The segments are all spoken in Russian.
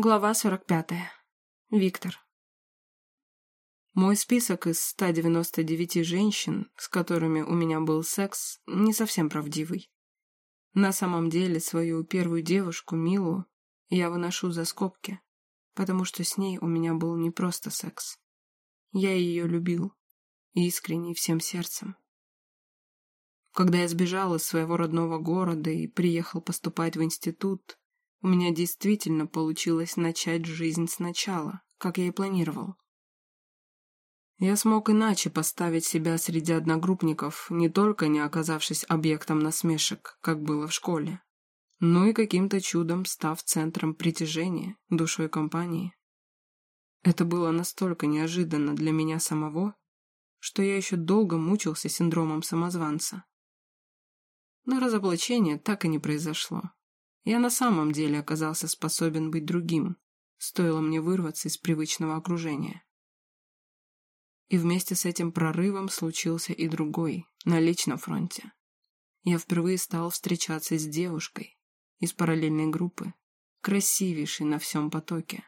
Глава 45. Виктор. Мой список из 199 женщин, с которыми у меня был секс, не совсем правдивый. На самом деле свою первую девушку, Милу, я выношу за скобки, потому что с ней у меня был не просто секс. Я ее любил, искренне всем сердцем. Когда я сбежал из своего родного города и приехал поступать в институт, у меня действительно получилось начать жизнь сначала, как я и планировал. Я смог иначе поставить себя среди одногруппников, не только не оказавшись объектом насмешек, как было в школе, но и каким-то чудом став центром притяжения, душой компании. Это было настолько неожиданно для меня самого, что я еще долго мучился синдромом самозванца. Но разоблачение так и не произошло. Я на самом деле оказался способен быть другим, стоило мне вырваться из привычного окружения. И вместе с этим прорывом случился и другой, на личном фронте. Я впервые стал встречаться с девушкой из параллельной группы, красивейшей на всем потоке.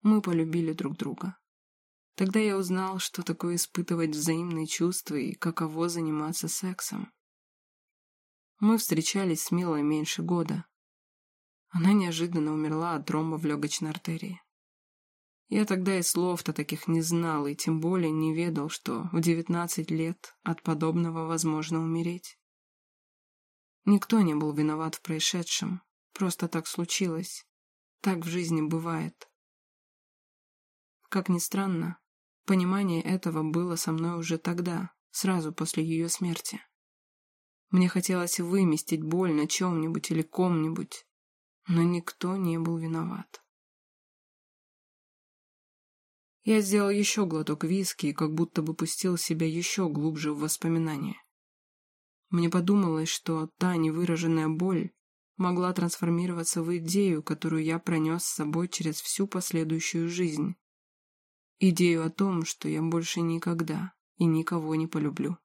Мы полюбили друг друга. Тогда я узнал, что такое испытывать взаимные чувства и каково заниматься сексом. Мы встречались с Милой меньше года, она неожиданно умерла от тромба в легочной артерии. Я тогда и слов-то таких не знал, и тем более не ведал, что в девятнадцать лет от подобного возможно умереть. Никто не был виноват в происшедшем. Просто так случилось. Так в жизни бывает. Как ни странно, понимание этого было со мной уже тогда, сразу после ее смерти. Мне хотелось выместить боль на чем-нибудь или ком-нибудь, но никто не был виноват. Я сделал еще глоток виски и как будто бы пустил себя еще глубже в воспоминания. Мне подумалось, что та невыраженная боль могла трансформироваться в идею, которую я пронес с собой через всю последующую жизнь. Идею о том, что я больше никогда и никого не полюблю.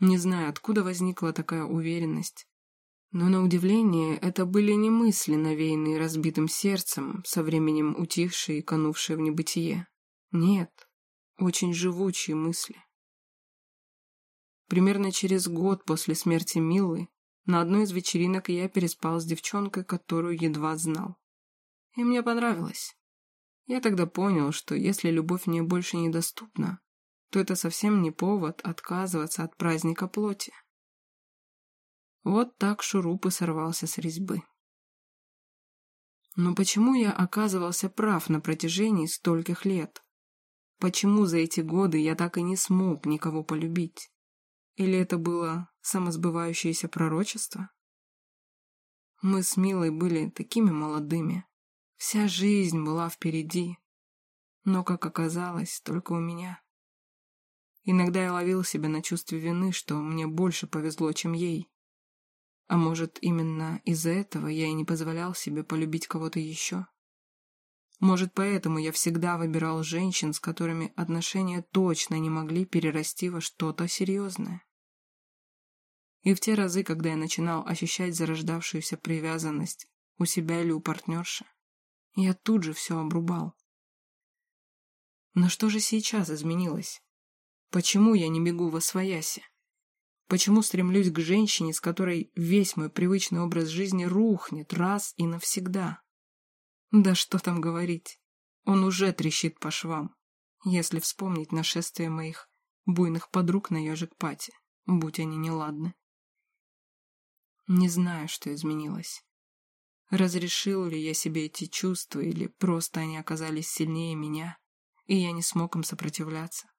Не знаю, откуда возникла такая уверенность, но на удивление это были не мысли, навеянные разбитым сердцем, со временем утихшие и канувшие в небытие. Нет, очень живучие мысли. Примерно через год после смерти Милы на одной из вечеринок я переспал с девчонкой, которую едва знал. И мне понравилось. Я тогда понял, что если любовь мне больше недоступна, то это совсем не повод отказываться от праздника плоти. Вот так шуруп и сорвался с резьбы. Но почему я оказывался прав на протяжении стольких лет? Почему за эти годы я так и не смог никого полюбить? Или это было самосбывающееся пророчество? Мы с Милой были такими молодыми. Вся жизнь была впереди. Но, как оказалось, только у меня. Иногда я ловил себя на чувстве вины, что мне больше повезло, чем ей. А может, именно из-за этого я и не позволял себе полюбить кого-то еще? Может, поэтому я всегда выбирал женщин, с которыми отношения точно не могли перерасти во что-то серьезное? И в те разы, когда я начинал ощущать зарождавшуюся привязанность у себя или у партнерши, я тут же все обрубал. Но что же сейчас изменилось? Почему я не бегу во свояси? Почему стремлюсь к женщине, с которой весь мой привычный образ жизни рухнет раз и навсегда? Да что там говорить, он уже трещит по швам, если вспомнить нашествие моих буйных подруг на ежик Пати, будь они неладны. Не знаю, что изменилось. Разрешил ли я себе эти чувства, или просто они оказались сильнее меня, и я не смог им сопротивляться.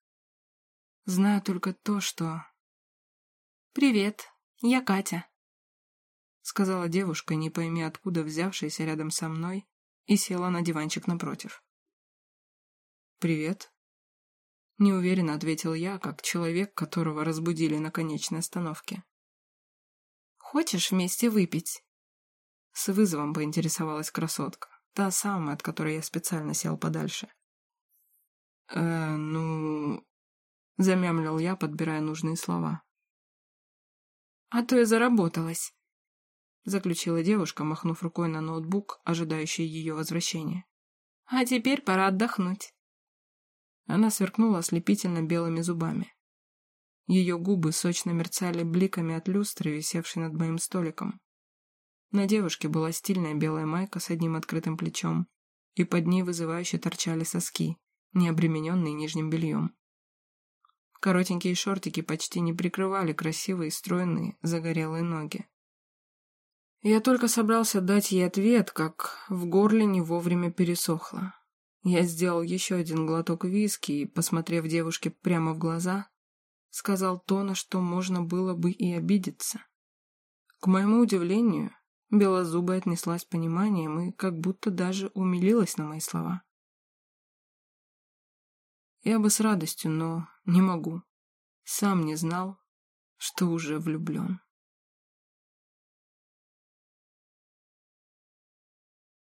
Знаю только то, что «Привет, я Катя», — сказала девушка, не пойми откуда взявшаяся рядом со мной, и села на диванчик напротив. «Привет», — неуверенно ответил я, как человек, которого разбудили на конечной остановке. «Хочешь вместе выпить?» С вызовом поинтересовалась красотка, та самая, от которой я специально сел подальше. «Э, ну...» — замямлил я, подбирая нужные слова. А то я заработалась. заключила девушка, махнув рукой на ноутбук, ожидающий ее возвращения. «А теперь пора отдохнуть». Она сверкнула ослепительно белыми зубами. Ее губы сочно мерцали бликами от люстры, висевшей над моим столиком. На девушке была стильная белая майка с одним открытым плечом, и под ней вызывающе торчали соски, не обремененные нижним бельем. Коротенькие шортики почти не прикрывали красивые, стройные, загорелые ноги. Я только собрался дать ей ответ, как в горле не вовремя пересохло. Я сделал еще один глоток виски и, посмотрев девушке прямо в глаза, сказал то, на что можно было бы и обидеться. К моему удивлению, белозубая отнеслась пониманием и как будто даже умилилась на мои слова. Я бы с радостью, но не могу. Сам не знал, что уже влюблен.